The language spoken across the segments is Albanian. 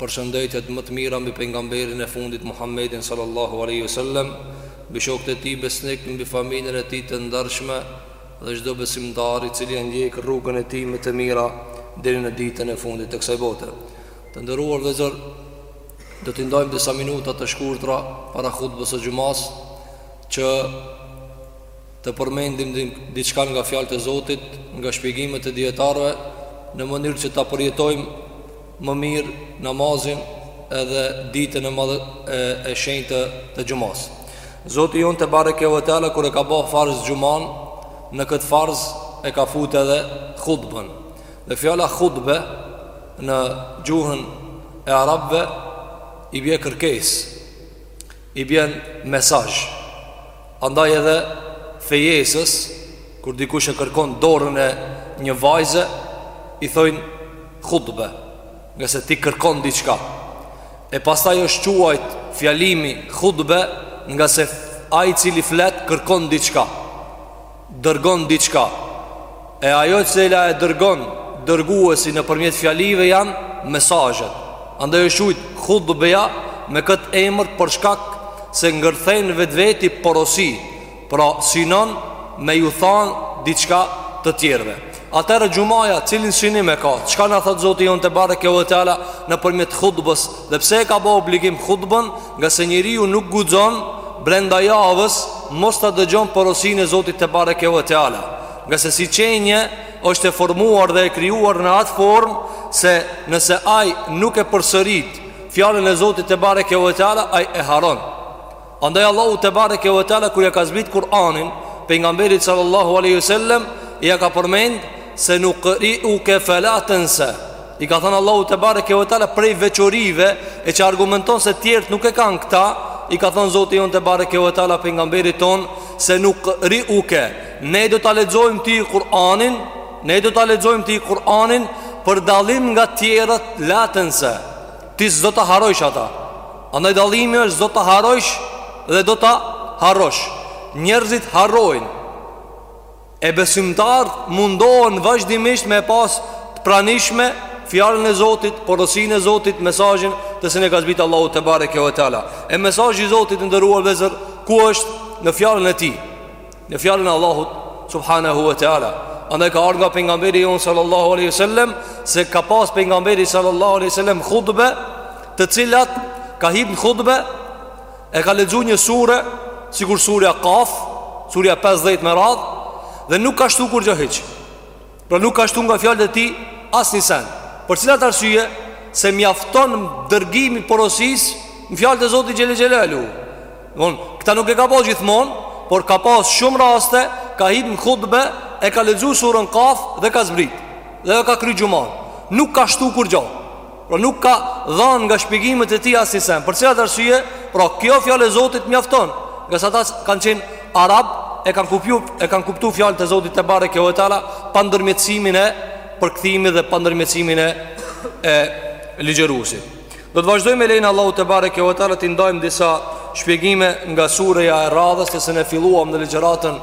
Përshëndetjet më të mira mbi Pejgamberin e fundit Muhammedin sallallahu alejhi ve sellem, mbi shokët e tij besnik, mbi familjen e tij të ndershme dhe çdo besimtar i cili e ndjek rrugën e tij me të mira deri në ditën e fundit të kësaj bote. Të nderuar vëllezër, do t'i ndajmë disa minuta të shkurtra para hutbës së xhumas që të përmendim diçka nga fjalët e Zotit, nga shpjegimet e dijetarëve, në mënyrë që ta përjetojmë më mirë namazin edhe ditën e madhe e shenjtë të xhumas. Zoti jonë tebareke ve teala kur e ka bë farz xhuman, në këtë farz e ka fut edhe hutbën. Dhe fjala hutbe në gjuhën e arabëve i bie kërkesë. I bjen mesazh. Andaj edhe fejesës kur dikush e kërkon dorën e një vajze i thojnë hutbe, ngase ti kërkon diçka. E pastaj është quajt fjalimi hutbe, ngase ai i cili flet kërkon diçka. Dërgon diçka E ajo e cila e dërgon Dërguesi nëpërmjet fjalive janë mesazhet Andaj është quajt hutbeja Me këtë emër për shkak Se ngërthen në vetveti porosi Pra sinon me ju thanë Diçka të tjerve Atëherë xhumaja, cilin synim e ka? Çka na thotë Zoti jonë tebareke ve teala nëpërmjet hutbës? Dhe pse e ka bë obligim hutbën? Ngase njeriu nuk guxon brenda javës mos ta dëgjon porosinë e Zotit tebareke ve teala. Ngase si qenie është e formuar dhe e krijuar në atë formë se nëse ai nuk e përsërit fjalën e Zotit tebareke ve teala ai e harron. Andaj Allahu tebareke ve teala kur ja ka zbrit Kur'anin pejgamberit sallallahu alaihi wasallam ja ka përmend senukriuke fela tensa i ka thënë Allahu tebareke ve teala prej veçorive e që argumenton se tjerët nuk e kanë këta i ka thënë Zoti jonë tebareke ve teala pejgamberit tonë senukriuke ne do ta lexojmë ty Kur'anin ne do ta lexojmë ty Kur'anin për dallim nga tjerët la tensa ti s'do ta harrojsh ata Andaj dallimi është s'do ta harrojsh dhe do ta harrosh. Njerëzit harrojnë. E besimtarët mundohen vazhdimisht me pas të pranishme fjalën e Zotit, porosinë e Zotit, mesazhin të cilin e ka zbrit Allahu tebareke ve teala. E mesazhi i Zotit të nderuar vllezër, ku është në fjalën e tij? Në fjalën e Allahut subhanahu wa taala, andaj ka ardhur nga pejgamberi jonë sallallahu alaihi wasallam se ka pas pejgamberi sallallahu alaihi wasallam hutbe, të cilat ka hip n'hutbe e ka lexu një sure, sikur surja Kaf, surja 50 me radhë dhe nuk ka shtu kurrgjo hiç. Pra nuk ka shtu nga fjalët e tij asnjë sen Për cilat arsye se mjafton dërgimi i porosisë Në fjalët e Zotit xhele xhelaluhu Ne, Këtë nuk e ka ba gjithmonë Por ka pas shumë raste Ka hip në hutbe E ka lexu suren Kaf dhe ka zbrit Dhe e ka kry xhumanë Nuk ka shtu kurrgjo Pra nuk ka dhanë nga shpjegimet e tij asnji sen Për cilat arsye, pra kjo fjalë e Zotit mjafton Ngase ata kanë qenë arabë E kanë ku, e kanë kuptu fjalët e Zotit tebareke ve teala Pa ndërmjetësimin e përkthimit dhe pa ndërmjetësimin e, e ligjëruesit Do të vazhdojmë me lejen e Allahut tebareke ve teala T'i ndajmë disa shpjegime nga sureja e radhës Se, se ne filluam në ligjëratën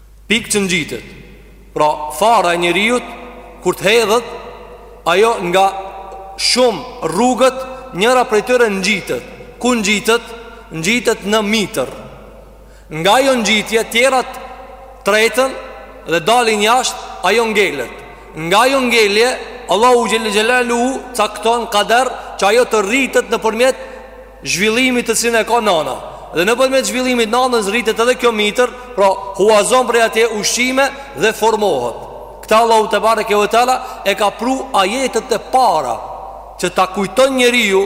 Pikë që ngjitet. Pra fara e njeriut kur të hedhet, ajo nga shumë rrugët, njëra prej tyre ngjitet. Ku ngjitet? Ngjitet në mitër. Nga ajo ngjitje, tjerat treten dhe dalin jashtë, ajo ngelet. Nga ajo ngelje, Allahu xhele xhelaluhu cakton kader që ajo të rritet nëpërmjet zhvillimit të cilin e ka nana dhe nëpërmjet zhvillimit të nanës rritet edhe kjo mitër, pra huazon prej atje ushqime dhe formohet. Këtë Allahu tebareke ve teala e ka pru n'ajetet e para që ta kujton njeriu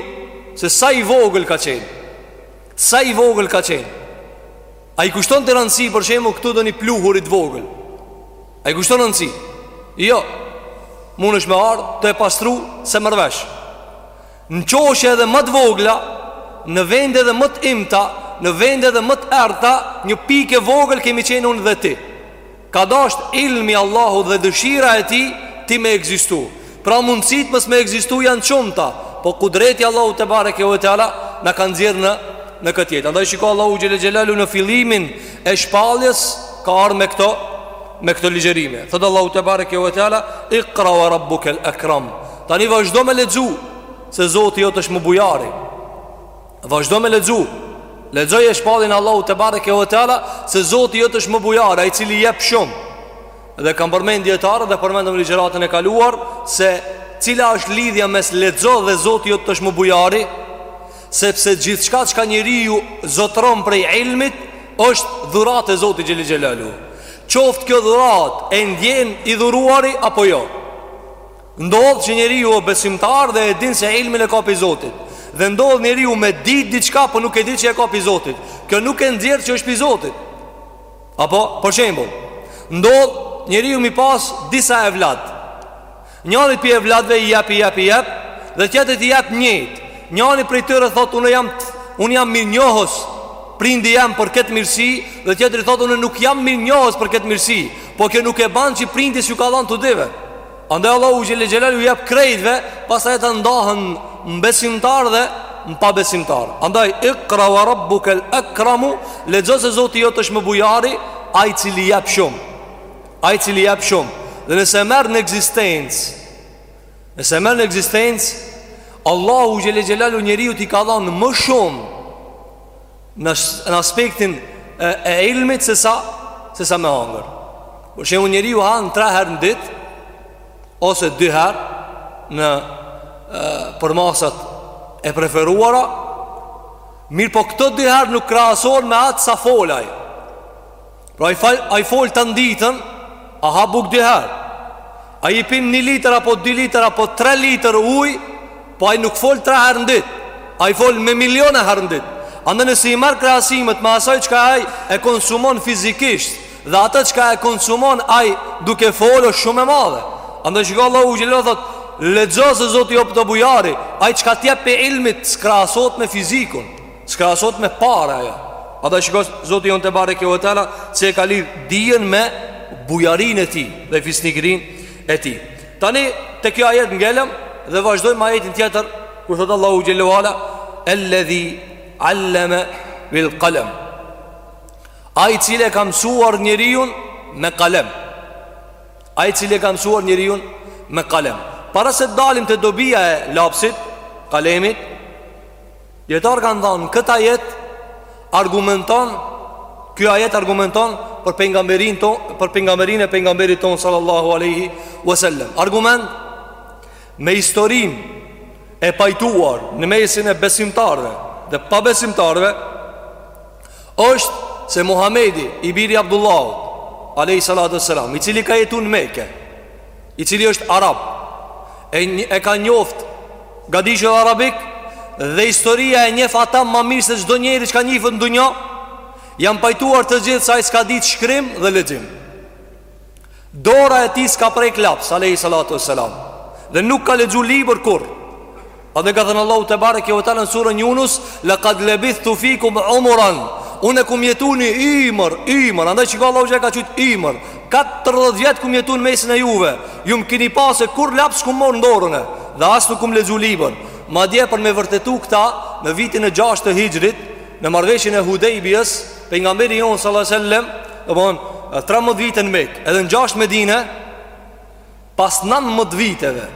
se sa i vogël ka qenë. Sa i vogël ka qenë. A i kushton ti rëndësi për shembull këtu ndonjë pluhurit vogël. A i kushton rëndësi? Jo. Mundesh me ardhë këtu e pastru s'e merr vesh. Në qoshe edhe më të vogla Në vende edhe më të imta Në vende edhe më të errëta Një pikë e vogël kemi qenë unë dhe ti Ka dasht ilmi i Allahut dhe dëshira e tij Ti me ekzistu Pra mundësitë mos me ekzistu janë të shumta Po kudreti i Allahut tebareke ve teala Na ka nxjerrë në, në këtë jetë Andaj shiko Allahu xhele xhelaluhu në fillimin E shpalljes ka ardhë me këto Me këto ligjërime Thotë Allahu tebareke ve teala Ikra ve rabbukel ekram Tani vazhdo me lexu se Zoti jot është më bujari. Vazhdo me lexu. Lexoje shpalljen e Allahut tebareke ve teala se Zoti jot është më bujari, ai i cili jep shumë. Dhe kanë përmend dijetarët dhe përmendëm n'ligjëratën e kaluar se cila është lidhja mes lexo dhe Zoti jot është më bujari, sepse gjithçka çka njeriu zotëron prej ilmit është dhuratë e Zotit xhele xhelaluhu. Qoftë kjo dhuratë e ndjen i dhuruari apo jo. Ndodh që njeriu është besimtar dhe e din se ilmin e ka pi Zotit Dhe ndodh njeriu me dit diçka po nuk e dit që e ka pi Zotit Kjo nuk e nxjerr që është pi Zotit Apo, për shembull Ndodh njeriu mi pas disa evlad Njanit pi evladve i jep, i jep, i jep Dhe tjetrit i jep njët Njani prej tyre thot unë jam, unë jam mirënjohës Prindit jam për këtë mirësi Dhe tjetri thot unë nuk jam mirënjohës për këtë mirësi Po kjo nuk e ban që prindi s'ju ka dhanë të dyve Andaj Allahu xhelle xhelaluhu jep krejtve, pastaj ata ndahen në besimtar dhe në pabesimtar. Andaj ikra wa rabbuka al-akram, lexo se Zoti jot është më bujari, ai i cili jep shumë. Ai i cili jep shumë. Dhe nëse merr në ekzistencë, nëse merr në ekzistencë, Allahu xhelle xhelaluhu njeriut i ka dhënë më shumë në në aspektin e, e ilmit se sa se sa me hangër. Për shembull njeriu han 3 herë në ditë ose 2 herë në përmasat e preferuara. Mirëpo këto 2 herë nuk krahasohen me atë sa fol ai. Pra ai, fol, ai fol tan ditën Ai ha bukë dy herë Ai pin një litër apo dy litër apo tre litër uj Po ai nuk fol tre herë n'dit Ai fol me miliona herë n'dit Andaj nëse i merr krahasimet mes asaj çka ai e konsumon fizikisht Dhe atë çka e konsumon ai duke fol është shumë e madhe Andaj shiko Allahu xhelle xhelaluhu thot Lexo se zoti jot është bujari Ai çka t'jep pi ilmit s'krahasohet me fizikun S'krahasohet me pare ajo Andaj shiko Zoti jonë tebareke ve teala Se e ka lidh dijen me bujarinë e tij Dhe fisnikrinë e tij Tani te kjo ajet ngelëm Dhe vazhdojmë ajetin tjetër Kur thotë Allahu xhelle ve ala Elledhi alleme bil kalem Ai i cili e ka mësuar njeriun me kalem Ai i cili e ka mësuar njeriun me kalem Para se dalim te dobija e lapsit Kalemit Dijetarët kanë thanë këtë ajet Argumenton Kjo ajet argumenton Për pejgamberin to Për pejgamberinë e pejgamberit tonë Sallallahu aleyhi wasallam Argument Me historinë E pajtuar Në mesin e besimtarve Dhe pabesimtarve është se Muhamedi I biri Abdullahut Aleyhi sallatu sallam I cili ka jetu në Mekë i cili është arab e e ka njoft gadishulli arabik dhe historia e njeh ata më mirë se çdo njeri çka njifet në dunja janë pajtuar të gjithë se ai s'ka ditë shkrim dhe lexim dora e tij s'ka prek laps alayhi salatu wassalam dhe nuk ka lexu libër kurr Edhe ka thanë Allahu tebareke ve teala në surën Yunus, "Laqad labithtu fikum umuran." Unë kum jetu një ymër, ymër. Andaj çka Allahu ja ka qujt ymër. 40 vjet kum jetu në mesin e juve. Ju më keni pa se kurrë laps s'kum morr në dorën. Dhe as nuk kum lexu libër. Madje për me vërtetu këta në vitin e 6 të Hixhrit, në marrëveshjen e Hudejbijës, pejgamberi jonë sallallahu alajhi wasallam, domthon 13 vite në Mekë, edhe në 6 Medinë, Pas nanmëdhetë viteve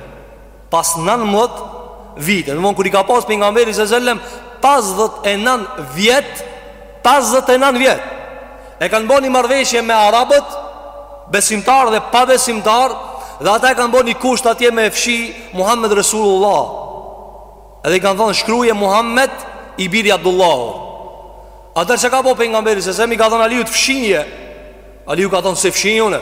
Pas nanmëdhetë vite domthon kur i ka pas pejgamberi s.a.s. Pesëdhetë e nanë vjet Pesëdhetë e nanë vjet E kanë bo një marrëveshje me Arabët Besimtarë dhe pabesimtarë Dhe ata e kanë bo një kusht atje me fshi Muhammed Resulullah Edhe i kanë thonë shkruje Muhammed i biri Abdullahut Atëherë çka ka bo pejgamberi s.a.s. I ka thonë Aliut fshije Aliu ka thonë s'e fshij unë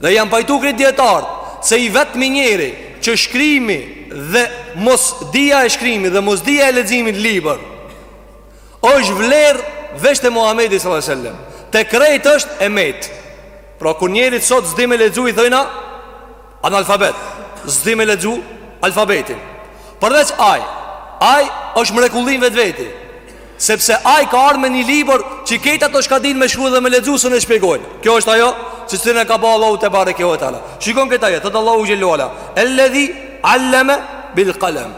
Dhe janë pajtu krejt dijetarët Se i vetëmi njeri që shkrimi dhe mosdija e shkrimit dhe mosdija e leximit libër është vlerë veç te Muhammedi s.a.s. Te krejt është e metë Pra kur njeri sot s'di me lexu i thojna Analfabet S'di me lexu alfabetin Përveç aj Aj është mrekulli në vetveti Sepse ai ka ardhë me një libër që krejt ata çka dinë me shkru dhe me lexu s'un e shpjegojnë. Kjo është ajo që sot na ka ba Allahu tebareke ve teala. Shikoni ket ajet, thotë Allahu xhelle ve ala. El-ledhi alleme bil kalem.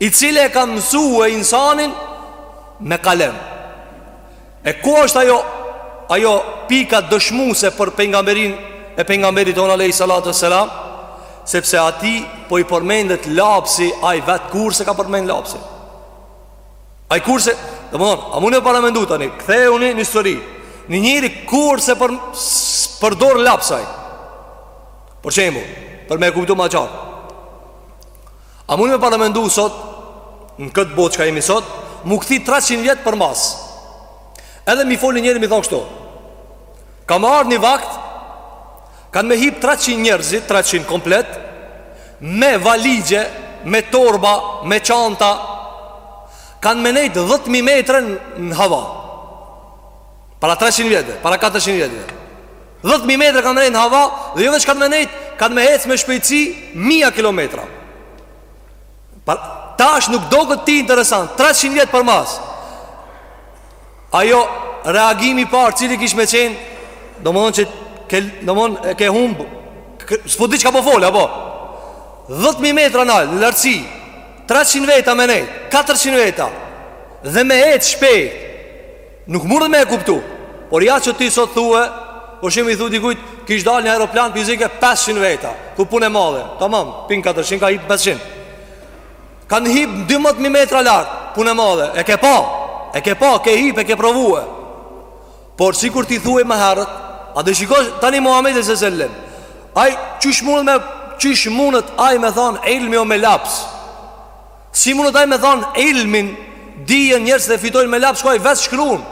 I cili e ka mësu e insanin me kalem. E ku është ajo, ajo pika dëshmuse për pejgamberinë e pejgamberit tonë alejhi salatu ve selam? Sepse atij po i përmendet lapsi, ai vetë kurrë s'e ka përmend lapsin. Ai kurrë s'e, domthon, a muni me paramendu tani, kthehuni në histori. Një njeri kurrë s'e për përdor laps ai. Për shembull, për me kuptu ma qartë. A muni me paramendu sot në këtë botë çka jemi sot, m'u kthy 300 vjet përmas. Edhe me i fol një njeri me i thonë kështu. Ka me ardhë një vakt Kanë me hip treqind njerëzit, treqind komplet Me valixhe, me torba, me çanta Kanë me nejt dhetë mijë metre në hava Para treqind vjetëve, para katërqind vjetëve Dhetë mijë metre kanë me nejt në hava Dhe jo veç kanë me nejt, kanë me hec me shpejtësi Mija kilometra Pra, tash nuk të doket ty interesant Treqind vjet përmas Ajo reagimi i parë cili kish me qenë Domethënë që ke, domethënë ke humbë S'po di çka po fol, apo 10.000 metra nalt, në lartësi 300 veta me nejt, 400 veta Dhe me ec shpejt Nuk munet me e kuptu Por ja që ti sot thue Për shembull i thu dikujt Kish dal një aeroplan që i zike 500 veta Ku punë e madhe Tamam, hipin 400 ka hip 500 Kanë hip 12000 metra lart, punë e madhe. E ke pa? E ke pa, ke hip, e ke provue. Por sikur t'i thuje më herët, andaj shiko tani Muhamedi sallallahu alaihi wasallam? Ai qysh mund me qysh mundet ai me thon ilmi o me laps. Si mundet ai me thon ilmin dijen njerëzit e fitojnë me laps, kur ai vetë s'shkrun.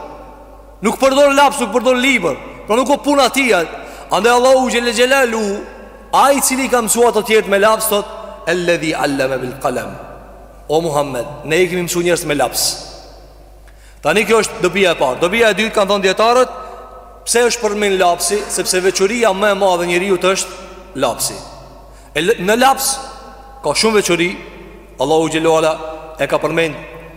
Nuk përdor laps, nuk përdor libër Pra nuk o puna e tija Andaj Allahu xhele xhelaluhu Ai i cili i ka mësu të tjerët me laps Thot Eledhi alleme bil kalem O Muhammed Ne i kemi mësu njerëzit me laps Tani kjo është dobia e parë Dobia e dytë kanë thonë dijetarët Pse është përmend lapsi Sepse veçoria më e madhe e njeriut është lapsi e Në laps Ka shumë veçori Allahu xhele ve ala E ka përmend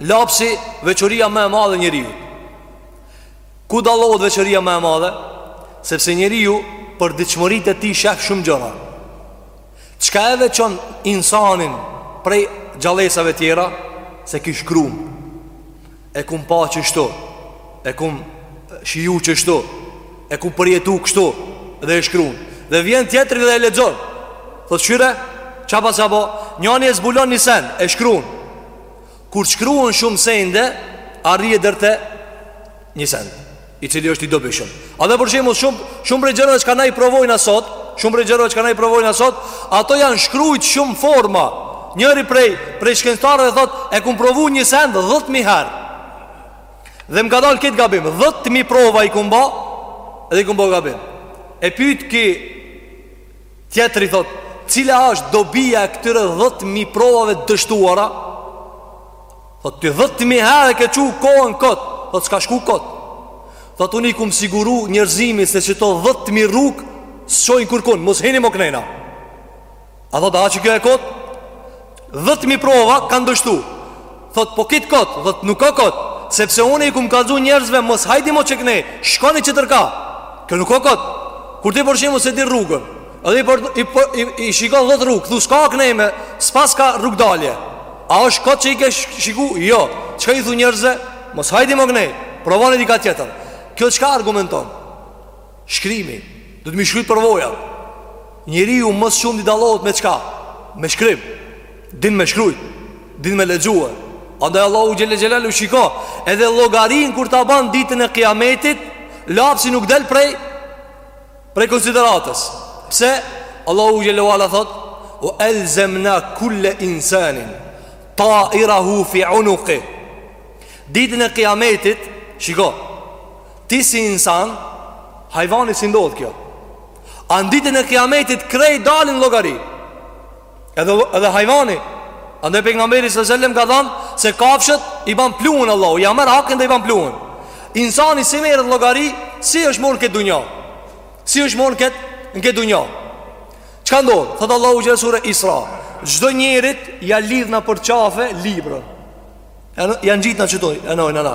Lapsi veçoria më e madhe e njeriut. Ku dallohet veçoria më e madhe? Sepse njeriu përditshmëritë e tij shef shumë gjëra. Çka e veçon insanin prej gjallesave tjera se ky shkrun. E kum pa qështu. E kum shiu çështu. E kum përjetu kështu dhe e shkrun. Dhe vjen tjetri dhe e lexon. Thotë shqyre, çka paska bo, njani e zbulon një sen, e shkrun. Kur shkruan shumë sende, arrihet deri te një send, i cili është i dobishëm. A dhe për shembull shumë shumë prej gjërave çka na i provojmë na sot, shumë prej gjërave çka na i provojmë na sot, ato janë shkrujt në shumë forma. Njëri prej prej shkencëtarëve thotë, e kum provu një send 10000 herë. Dhe më ka dalë krejt gabim, 10000 prova i kum ba, dhe i kum ba gabim. E pyet ky Tjetri thot, cila është dobia e këtyre 10000 provave të dështuara? Thot ti 10000 herë ke çu kohën kot, thot s'ka shku kot. Thot unë i kum siguru njerëzimit se qëto 10000 rrug s'çojnë kurkun, mos hini mo knena. A thot a është kjo e kot? Dhet mi prova kanë dështu Thot po krejt kot Thot nuk o kot Sepse unë i kum kallzu njerëzve Mos hajdi mo qeknej Shkoni tjetërkah Kjo nuk o kot Kur ti për shembull s'e di rrugën Edhe i, për, i, për, i, i shikon dhet rrugë Thu s'ka knej me S'paska rrugëdalje A është kot që i ke shiku Jo Çka i thu njerëzve Mos hajdi mo knej Provoni dikah tjetër Kjo çka argumenton Shkrimi, do ti mi shkrujt përvojat. Njeriu më së shumti dallohet me çka? Me shkrim. Din me shkrujt, din me lexue. Andaj Allahu xhelle xhelalu shiko, edhe llogarin kur ta ban ditën e Kiametit, lapsi nuk del prej prej konsideratës. Pse? Allahu xhelle ve ala thot: "Ue elzemna kulle insanin ta'irahu fi unukih." Ditën e Kiametit, shiko, Ti si insan Hajvanit s'i ndodh kjo A në ditën e kiametit Krejt dalin n'llogari Edhe, edhe hajvani Andaj pengamberi alejhi selam ka than Se kafshët i ban pluhun Allahu Ja merr hakin dhe i ban pluhun Insani si merret n'llogari Si është morë në këtë dunja Si është morë në këtë, në këtë dunja Çka ndodh? Thotë Allahu n'suren Isra Çdo njerit ja lidhna për qafe Librën Janë gjitha në qato E nojnë në në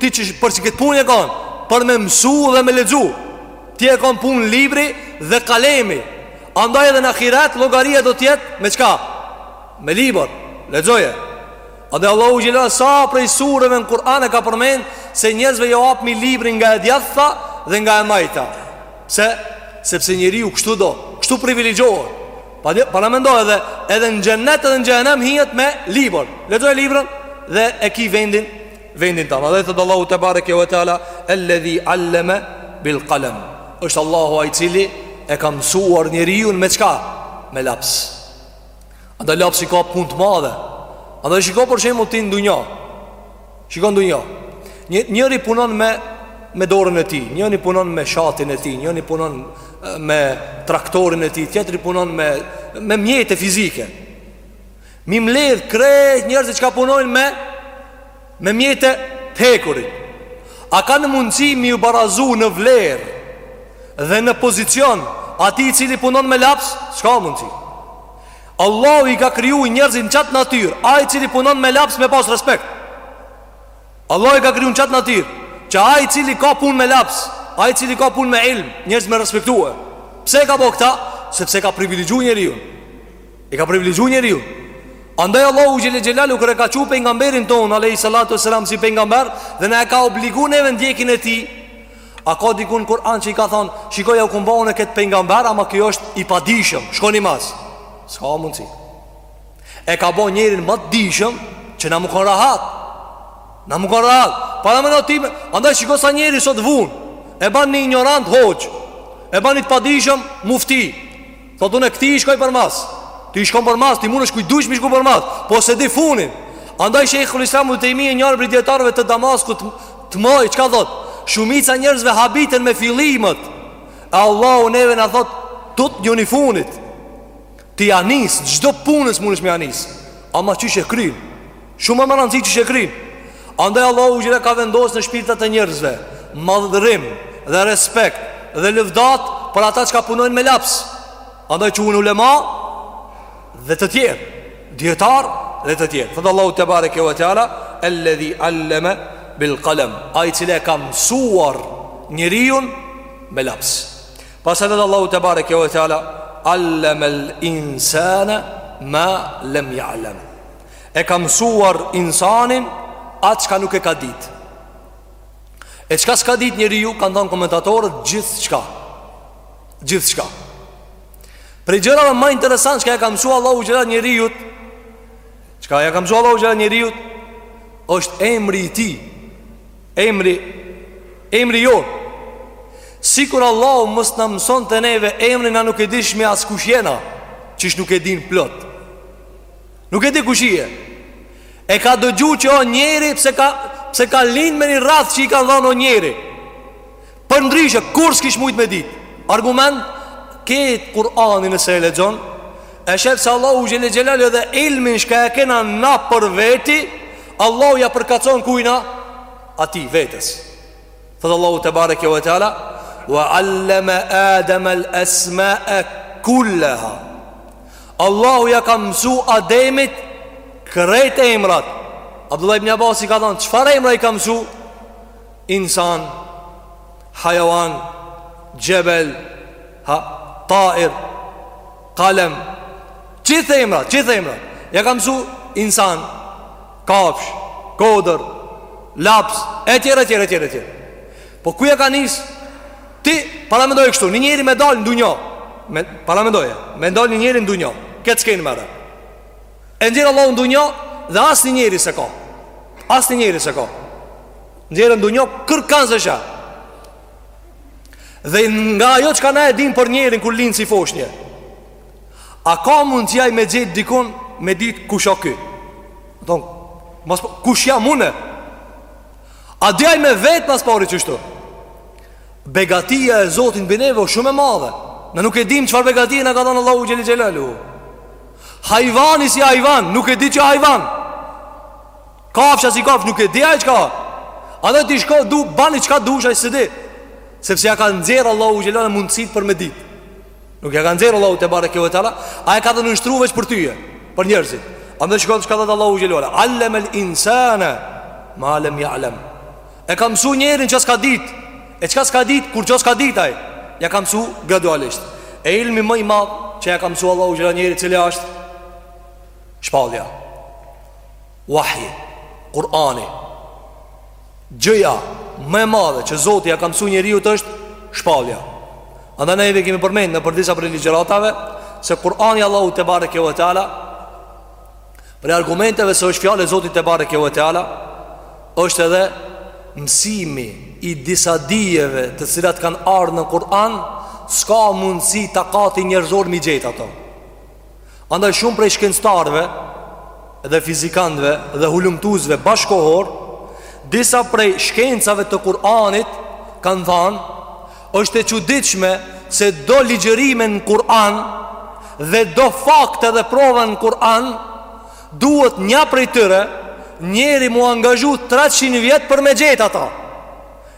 Ti për qikët punë je kanë Për me mësu dhe me lexu Ti je kanë punë libri dhe kalemi Andaj edhe në ahiret Llogaria do të jetë me çka Me libër Lexoje Andaj Allahu xhelle sa prej sureve në Kur'an e ka përmend Se njerëzve jau apmi librin nga e djathta Dhe nga e majta Pse Sepse njeriu kështu do Kështu privilegjohet Paramendo edhe Edhe në xhennet edhe në xhehennem Hihet me libër Lexoje librën Dhe e ki vendin vendin tand. Andaj thot Allahu te bareke ve teala, "Eledhi alleme bil kalem." Është Allahu ai i cili e ka mësuar njeriun me çka? Me laps. Andaj lapsi ka punë të madhe. Andaj shiko për shembull ti në dunja. Shiko në dunja. Një njëri punon me me dorën e tij, njëri punon me shatin e tij, njëri punon me traktorin e tij, tjetri punon me me mjete fizike. Mi mledh krejt njerëzit çka punojnë me Me mjete të hekurit A kanë mundësi mi ju barazu në vlerë Dhe në pozicion Atij i cili punon me laps S'ka mundësi Allahu i ka kriju njerëzit në qatë natyrë Ai i cili punon me laps me pas respekt Allahu i ka kriju në qatë natyrë Që ai i cili ka punë me laps Ai i cili ka punë me ilm Njerëzit me respektue Pse e ka bo këta Sepse ka privilegju njeriun E ka privilegju njeriun Andaj Allahu xhelle xhelalu kur e ka çu pengamberin tonë alejhi salatu ve selam si pengamber Dhe na e ka obligu neve ndjekjen e tij A ka dikun n'Kur'an që i ka than Shiko jau kom ba unë këtë pengamber Ama ky është i padijshëm Shkoni mas S'ka mundësi E ka bo njerin ma të dijshëm Që na me kon rahat Na me kon rahat Paramendo ti Andaj shiko sa njeri sot vun E ban një ignorant hoxhë E ban një të padijshëm mufti Thotë unë këtij i shkoj për mas Ti i shkon për mas, ti munesh kujt dush m'i shku për mas Po s'e di funin Andaj shejhul islam Ibn Tejmije njëri prej dijetarëve të Damaskut, të mdhoj Çka thotë? Shumica e njerëzve habiten me fillimet E Allahu neve na thotë Tutnjuni funit Ti ja nis, çdo punës munesh me ja nis Ama qysh e kryn Shumë a me rëndësi qysh e kryn Andaj Allahu xhel-le ka vendos në shpirtat e njerëzve Madhërim dhe respekt dhe lëvdatë Për ata çka punojnë me laps Andaj quhun ulema Dhe të tjerë Dijetarë dhe të tjerë Thotë Allahu tebareke ve teala Elledhi alleme bil kalem Ai i cili e ka mësuar njeriun me laps Pastaj thotë Allahu tebareke ve teala Alleme l'insane ma lem ja'lem E ka mësuar insanin Atë çka nuk e ka dit E çka s'ka dit njeriu Kanë thonë komentatorët gjithçka Gjithçka Prej gjërave ma interesant Çka ja ka mësu Allahu xhel-le njeriut Çka ja ka mësu Allahu xhel-le njeriut është emri i tij Emri Emri jot Sikur Allahu mos na mësonte neve Emrin na nuk e dishmi as kush jena Qysh nuk e din plot Nuk e di kush je E ka dëgju që o njeri Pse ka, pse ka lind me një rreth që i kanë thënë o njeri Përndryshe, kurrë s'kish mujt me dit Argument Këtë Kur'anin nëse e lexon E sheh se Allahu xhel-le xhelaluhu edhe ilmin Çka e kena na për veti Allahu ja përkatson kujna Atij vetes Thotë Allahu tebareke ve teala Wa alleme Adem al esma e kulleha Allahu ja ka mësu Ademit krejt emrat Abdullah ibn Abbasi ka thonë Çfarë emra i ka mësu Insan Hajawan Xhebel ha, Tair Kalem Gjithë emrat Gjithë emrat Ja ka mësu insan Kafshë Kodër Laps E tjere tjere tjere tjere Po ku ja ka nis Ti paramendoje kështu, një njeri me dalë në dunja me, Paramendoje, me dalë një njeri në dunja Këtë skenë merre E nxjerr Allahu në dunja dhe asnjë njeri s'e ka Asnjë njeri s'e ka Nxjerrë në dunja kërkan s'e sheh Dhe nga ajo çka na e dim për njerin kur lind si foshnje A ka mundësi ai me gjetë dikon me ditë kush o ky Don, mos, po, Kush jam une A di ai me vetë ma s'pari qështu Begatia e Zotit mbi neve o shumë e madhe Na nuk e dim çfarë begatie na ka dhanë Allahu xhel-le xhelaluhu Hajvani si hajvan Nuk e di që hajvan Kafsha si kafshë nuk e di ai çka A dhe ti shko du Bani çka dush ai s'e di Sepse ja ka nxjerrë Allahu xhel-le xhelaluhu mundësit për me dit Nuk ja ka nxjerr Allahu tebareke ve teala, e ja ka dhënë nënshtru veç për ty e, për njerëzit. Andaj shiko çka thotë Allahu xhele ve ala, "Alleme el insana ma lam ya'lam." E ka mësu njerin çka s'ka ditë. E çka s'ka ditë, kurgja s'ka ditë ai. Ja ka mësu gradualisht. E ilmi më i madh që ja ka mësu Allahu xhele ve ala njerit, cili është? Shpallja. Vahji, Kur'ani. Gjëja më e madhe që Zoti ia ka mësu njeriut është shpallja. Andaj ne edhe kemi përmend nëpër disa prej ligjëratave se Kur'ani Allahu tebareke ve teala prej argumenteve se është fjalë e Zotit tebareke ve teala është edhe mësimi i disa dijeve të cilat kanë ardh në Kur'an, s'ka mundësi takati njerëzor mi gjet ato. Andaj shumë prej shkencëtarëve dhe fizikantëve dhe hulumtuesve bashkëkohor, disa prej shkencave të Kur'anit kanë thënë, është e çuditshme se do ligjërime në Kur'an dhe do fakte dhe prova në Kur'an, duhet një prej tyre, njeri mu angazhu 300 vjet për me gjetë ata.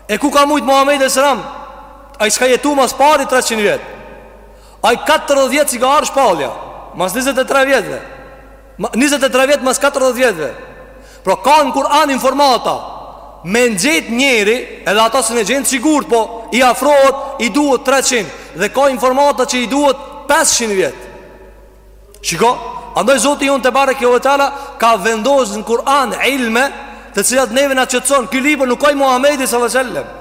E ku ka mujt Muhamedi sallallahu alaihi wasallam? Ai s'ka jetu ma s'pari 300 vjet. Ai katërdhjetë s'i ka ardh shpallja Mas njëzet e tre vjetëve Njëzet e tre vjetë mas katërdhjetë vjetëve Pra ka në Kur'an informata Me e gjetë njeri Edhe ata s'e gjen sigurt Po i afrohet i duhet 300 Dhe ka informata që i duhet 500 vjetë Shiko Andaj Zoti jonë tebareke ve teala Ka vendosë në Kur'an ilme Të cilat neve na qetëson Ky libër nuk o i Muhammedit salallahu alejhi ve selem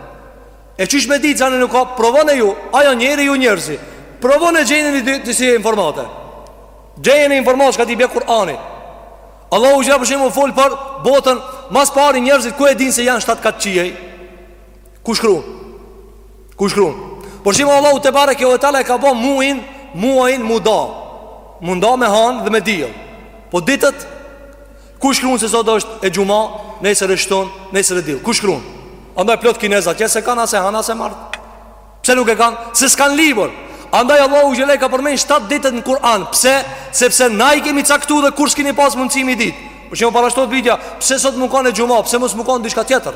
E qysh me ditë që nuk o Provone ju Ajo njeri ju njerëzi Provone gjeni kësi informata Gjeni informata Çka t'i bje Kur'ani Allahu xhel për shembull fol për botën Ma s'pari njerëzit ku e din se janë shtatë kat qiej Ku shkrun Ku shkrun Për shembull Allahu tebareke ve teala e ka bo mujin Mujin mu da Mu nda me hanë dhe me diell Po ditët Ku shkrun se sot është e xhuma, nesër e shtun, nesër e dill? Ku shkrun? Andaj plot kinezë që s'e kanë as e han as e mart. Pse nuk e kanë? Se s'kan libër. Andaj Allahu xhel i ka përmend 7 ditët në Kur'an. Pse? Sepse na i kemi caktu dhe kurrë s'keni pas mundësi mi ditë. Për shembull parashtohet pytja, pse sot me kanë e xhuma, pse mos me kanë diçka tjetër?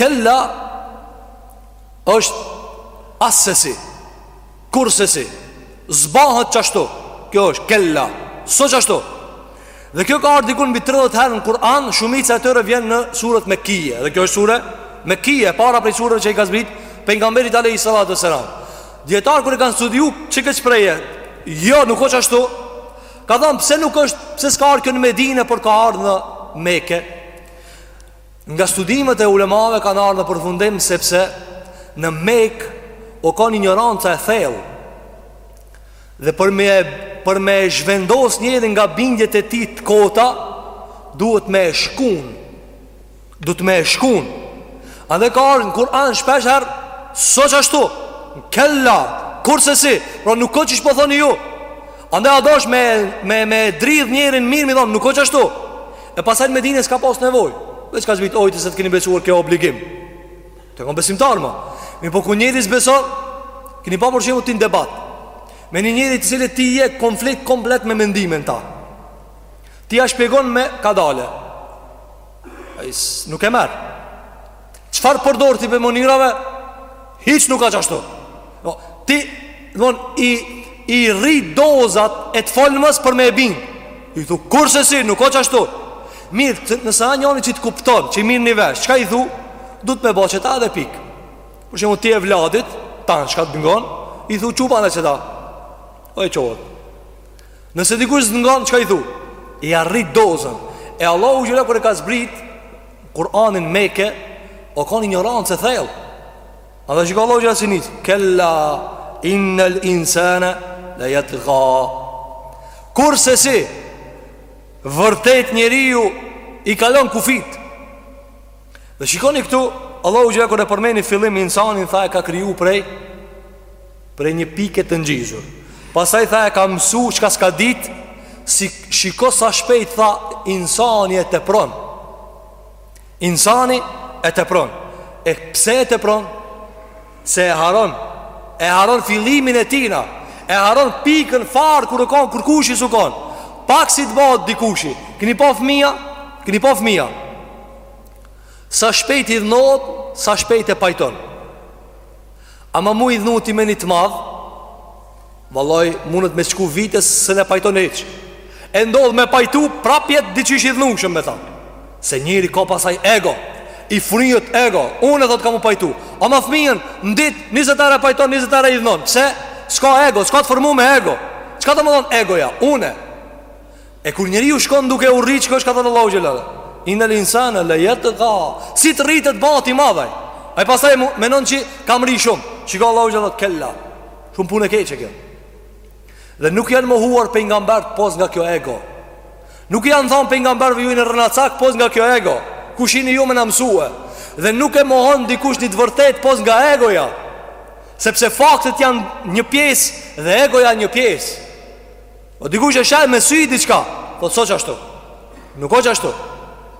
Kella është asesi Kursesi S'bahet qashtu Kjo është kella S'o qashtu Dhe kjo ka ardh dikun mbi 30 herë në Kur'an Shumica e tyre vjen në suret mekije Dhe kjo është sure mekije Para prej sureve që i ka zbrit Pejgamberit alejhi salatu ve selam Dijetarët kur e kanë studiu qikët shprehje Jo nuk o qashtu Kanë thonë pse nuk është Pse s'ka ardh kjo në Medine Por ka ardh në Meke Nga studimet e ulemave kanë ardhë në përfundim sepse në Mekë u kan injoranca e thellë dhe për me, për me zhvendos njeri nga bindjet e tij të kota duhet me shkun duhet me shkun andej ka ardhë në Kur'an shpeshherë s'o qashtu kella kursesi pra nuk o qysh po thoni ju andej a dosh me, me, me dridh njerin mirë me i thonë nuk o qashtu E pasaj në Medine s'ka pas nevojë Veç ka zbrit o ju të cilët keni besuar kjo obligim Të kon besimtarë ma Mirëpo kur njeri s'beson Kini pa për shembull ti në debat Me një njeri të cilin ti je konflikt komplet me mendimin ta Ti ia shpjegon me kadale Nuk e merr Çfarë përdor ti prej mënyrave Hiç nuk o qashtu no, Ti non, i, i rrit dozat e të folmes për me e bind I thu kursesi nuk o qashtu Mirëpo, nëse o njani që të kupton Që e merr vesh Çka i thu Duhet me bo qeta edhe pikë Për shembull ti evladit Tan çka të ngon I thu çu bane qeta O e çohet Nëse dikush s'të ngon çka i thu Ia rrit dozën E Allahu xhele kur e ka zbrit Kur'anin Meke U kon injorancë e thellë Edhe shiko Allahu xhele si nis Kella Innel insene Le jatga Kursesi Vërtet njeriu I kalon kufijtë Dhe shikoni këtu Allahu xhele kur e përmeni fillim Insanin tha e ka kriju prej Prej një pike të ngjizur. Pastaj tha e ka mësu çka s'ka ditë, si shiko sa shpejt tha insani e tepron. Insani e tepron. E pse e tepron? Se e harron. E harron fillimin e tijna. E harron pikën farë kur u kanë kurkushi s'u kanë. Pak si të bëhet dikushi. Keni pa fëmija? Keni pa fëmija? Sa shpejt idhnohet, sa shpejt e pajton. Ama m'u idhnu ti me një të madh Vallaj mundet me shku vit e s'un e pajton hiç E n'dosh me pajtu prap jet diqysh idhnushëm me ta Se njeri ka pasaj ego I fryhet ego Une thot kam m'u pajtu Ama fmijën në ditë njëzet herë e pajton njëzet herë e idhnon Pse? S'ka ego, s'ka të formume ego Çka domethonë egoja? Une E kur njeriu shkon duke u rritë Shiko qysh ka thënë Allahu xhele Innel insane le jatga Si të rritet bahet i madh aj Ai pasaj menon që kam mrri shumë Shiko Allahu xhele kella Shumë punë e keqe kjo Dhe nuk janë mohuar pejgamberët pos nga kjo ego Nuk janë thonë pejgamberëve ju jeni rrenacakë pos nga kjo ego Kush jeni ju me na mësue Dhe nuk e mohon dikush një të vërtetë pos nga egoja Sepse faktet janë një pjesë dhe egoja një pjesë O dikush e sheh me sy diçka, thot s'o qashtu. Nuk o qashtu.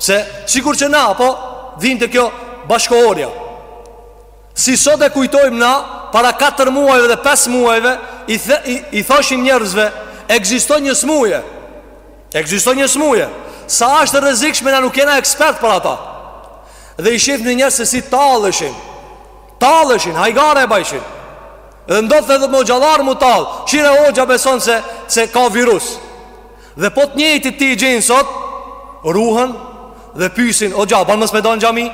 Se, sikur që na, po, dhinë të kjo bashkohorja. Si sot e kujtojmë na, para 4 muajve dhe 5 muajve, i, the, i, i thoshim njerëzve, ekziston një smuje. Ekziston një smuje. Sa asht e rrezikshme na nuk jena ekspert për ata. Dhe i shif njerëz se si talleshin. Talleshin, hajgare e bajshin Dhe ndodhte edhe me hoxhallarë m'u tallë Kqyre hoxha beson se, se ka virus Dhe po të njëjtit ti i gjen sot Ruhen dhe pysin Hoxha, ban mos me dal në xhami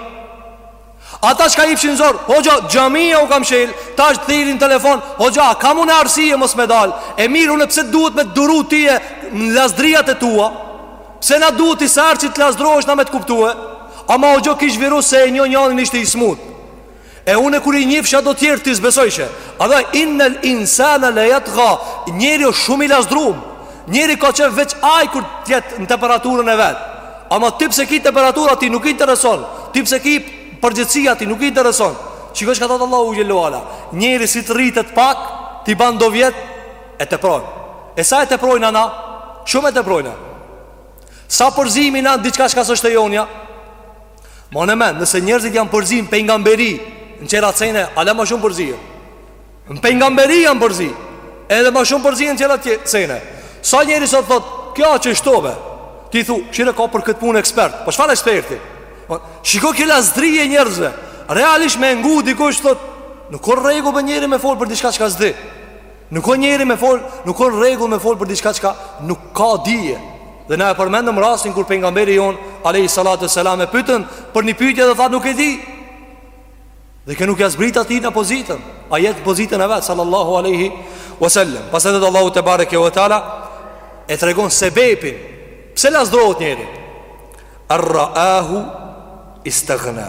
Ata çka vijshin zor Hoxha, xhamia u ka mshel Tash të thirrin n'telefon Hoxha, kam unë arsye mos me dal E mirë, unë pse duhet me t'duru ty e Në lazdrijat e tua Pse na duhet ti sa herë që të lazdrohesh na me të kuptu e Ama hoxho kish virus se e njoh njanin ishte i smut E une kur i njifsha do tjerë ti s'besojshe A dhe innel insane le jatga Njeri o shumë i lazdrum Njeri ka qef veç aj kur t'jetë në temperaturën e vet Ama ti pse ki temperaturë ati nuk i intereson Ti pse ki përgjegjsi ati nuk i intereson Qikjo çka thotë Allahu xhel-le ve ala Njeri si të rritet pak T'i ban do vjet E tepron E sa e teprojna na Shumë e teprojna Sa përzihmi në diçka çka s'është e jonja Maje në men, nëse njerëzit janë përzi në pejgamberi Në tjera sene, ala ma shumë përzihen Në pejgamberi janë përzi Edhe ma shumë përzihen në tjera sene Sa njeri sot thot, kjo a qështu ve Ti thu, kqyre ka për këtë punë ekspert Po çfarë eksperti po, Qikjo a lazdri e njerëzve Realisht me ngu dikush thot Nuk o n'rregull për njeri me folë për diçka çka s'di Nuk o njeri me fol, nuk o n'rregull me fol për diçka që nuk ka dije. Dhe na e përmendëm rastin kur pejgamberi jon alayhi salatu selam e pyetën për një pyetje dhe tha nuk e di. Dhe kjo nuk ja zbrit atij në pozitën, ai jet n'pozitën e vet sallallahu alaihi wasallam. Pastaj dhe Allahu tebareke ve teala e tregon sebepin pse lazdrohet njeri. Ar-ra'ahu istaghna.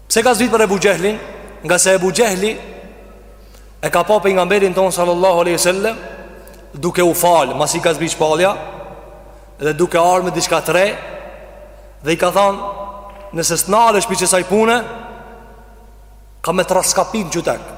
Pse ka zbrit për Ebu Xhehlin? Ngase Ebu Xhehli E ka pa pejgamberin tonë sallallahu aleyhi sallem Duke u falë Masi ka zbrit shpallja Dhe duke ardhë me diçka t're Dhe i ka thanë Nëse s'nalesh prej qesaj pune Ka me t'rraskapit n'qutek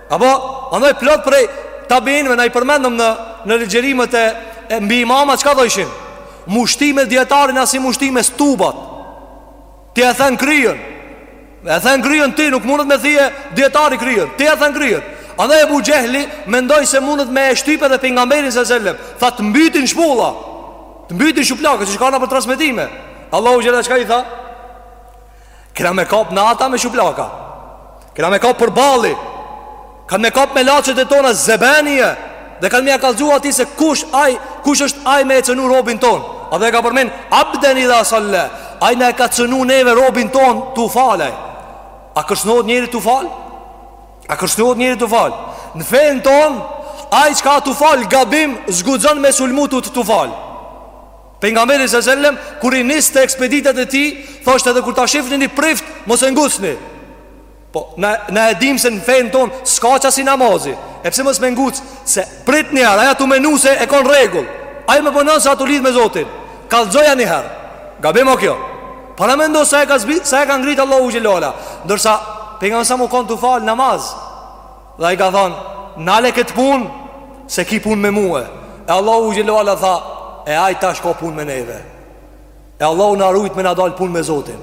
Apo, andaj plot prej tabiinve na i përmendëm në në ligjërimet e, e mbi imama çka dojshin? M'u shty me dijetarin a si m'u shty me stubat. Ti e then kryen. E then kryen ti nuk mundet me thy dijetari kryen. Ti e then kryen. Andaj Ebu Xhehli mendoi se mundet me e shtypë edhe pejgamberin sa selam. Tha të mbyti n'shpulla. Të mbyti n'shuplaka qysh ka nëpër transmetime. Allahu xhel-le çka i tha? Kena me kap na ata me shuplaka Kena me kap për balli Kanë me kap melaqet e tona zebanije Dhe kanë me ia kallzu atij se kush aj Kush është aj me e cënu robin ton Andaj e ka përmen Abden idha salla Aj na e ka cënu neve robin ton Tu fal aj A kërcnohet njeri tu fal A kërcnohet njeri tu fal Në fenë ton Aj që ka tu fal gabim S'guxon me sulmu ti tu fal Pejgamberi sa selam kur i niste ekspeditat e tij, thoshte edhe kur ta shihni një prift, mos e ngucni. Po na na e dimë se në fen ton s'ka ça si namazi. E pse mos me nguc se prit një herë, ai o tu menu se e ka n'rregull. Ai menon se a tu lidh me Zotin. Kallxoja një herë. Gabim o kjo. Pra mendo sa e ka zbrit, sa e ka ngrit Allahu xhelle ala. Ndërsa pejgamberi selam u kon tu fal namaz. Dhe ai ka thënë, Nale këtë punë, se ki punë me mue. E Allahu xhelle ve ala tha, e ai tash ka punë me neve. E Allahu na rujt me na dalë punë me Zotin.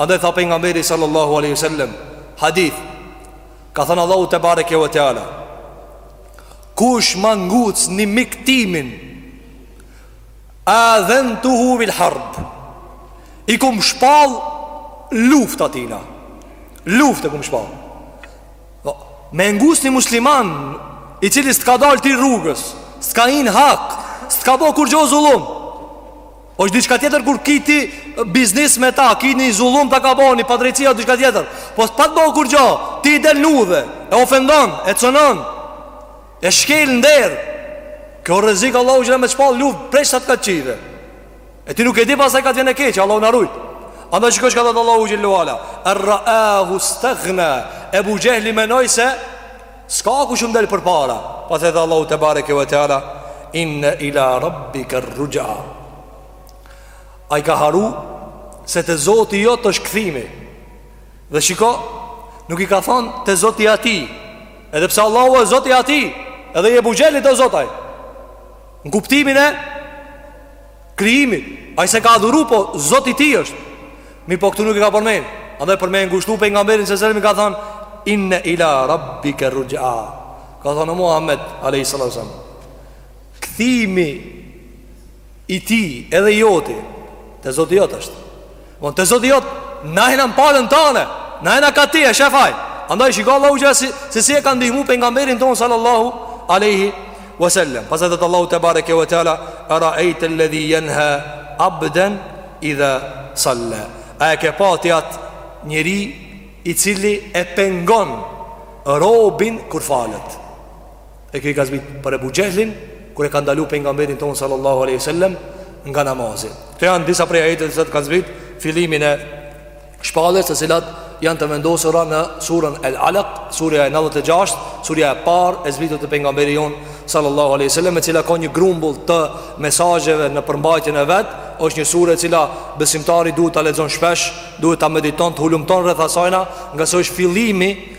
Andaj tha pejgamberi sallallahu alaihi wasallam, hadith ka thënë Allahu tebareke ve teala. Kush ma nguc një mik timin Adhentuhu bil harb I kum shpall luftë atina Luftë i kum shpall po, Me nguc ni musliman I cili s't'ka dal ty rrugës S't'ka hi n'hak S't'ka bo kurgjo zullum O është diçka tjetër kur ki ti biznis me ta Ki ti një zullum të ka bo një padrejtësi a diçka tjetër Po s'pat bo kurgjo Ti i del n'udhë E ofendon E cënon E shkel në nder Kjo rrezik Allahu xhelle me shpall luftë Prej shtatë kat qiejve E ti nuk e di pastaj ka të vjen e keqja Allahu na rujt Andaj shiko ç'ka thënë Allahu xhelle ve ala En raahu stagna Ebu Xhehli menoj se S'ka kush m'i del përpara Pastaj tha Allahu tebareke ve teala Inne ila rabbike rruxha Ai ka harru Se te Zoti jot është kthimi Dhe shiko, nuk i ka thonë te Zoti atij Edhe pse Allahu është Zoti atij Edhe i Ebu Xhehlit o Zot aj Në kuptimin e krijimit Ai s'e ka adhuru po Zoti i tij është Mirëpo këtu nuk i ka përmen Andaj për me ngushllu pejgamberin selam i ka thonë Inne ila rabbike rruxha Ka thonë Muhammed a.s. Kthimi I tij, edhe joti, te Zoti jot është. Von te Zoti jot, na jena n'palën tane, na jena ka ti e shefaj. Andaj shiko Allahu që si, se si e ka ndihmu pejgamberin ton sallallahu alaihi wasallam. Pastaj tha Allahu tebareke ve teala, ara'aita alladhi yanha abdan idha salla. A e ke pa ti at njeri i cili e pengon robin kur falet? E kjo i ka zbrit për Ebu Xhehlin kur e ka ndalu pejgamberin tonë sallallahu aleyhi sallem Nga namazi Këto janë disa prej ajetet të cilat kanë zbrit fillimin e shpalljes të cilat janë të vendosura në surën El Alaq, surja e 96, surja e parë e zbritur te pejgamberi jonë sallallahu alaihi wasallam, e cila ka një grumbull të mesazheve në përmbajtjen e vet, është një sure e cila besimtari duhet ta lexon shpesh, duhet ta mediton, të hulumton rreth asajna, ngase është fillimi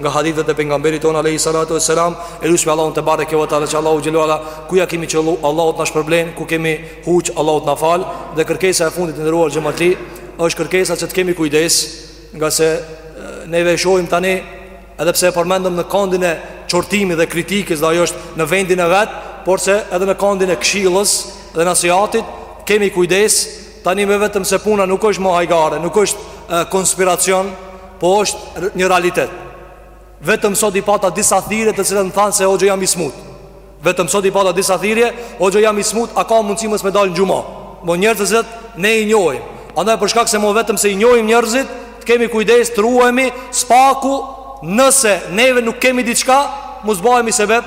nga hadithet e pejgamberit tonë alayhi salatu wassalam e lusmi Allahun tebareke ve teala që Allahu xhel-le ve ala ku ja kemi qëllu Allahu të na shpërblen ku kemi huq Allahu të na fal dhe kërkesa e fundit të nderuar xhematlinj është kërkesa që të kemi kujdes ngase neve e shohim tani edhe pse e përmendëm në kandin e qortimit dhe kritikës dhe ajo është në vendin e vet porse edhe në kandin e këshillës dhe nasihatit kemi kujdes Tani më vetëm se puna nuk është më hajgare, nuk është konspiracion, po është një realitet. Vetëm sot i pata disa thirrje të cilat më thanë se hoxhë jam i smut. Vetëm sot i pata disa thirrje, hoxhë jam i smut, a ka mundësi mos me dalë në xhumë? Mo njerëz që ne i njohim. Andaj për shkak se mo vetëm se i njohim njerëzit, të kemi kujdes, të ruhemi, së paku nëse neve nuk kemi diçka, mos bëhemi sebeb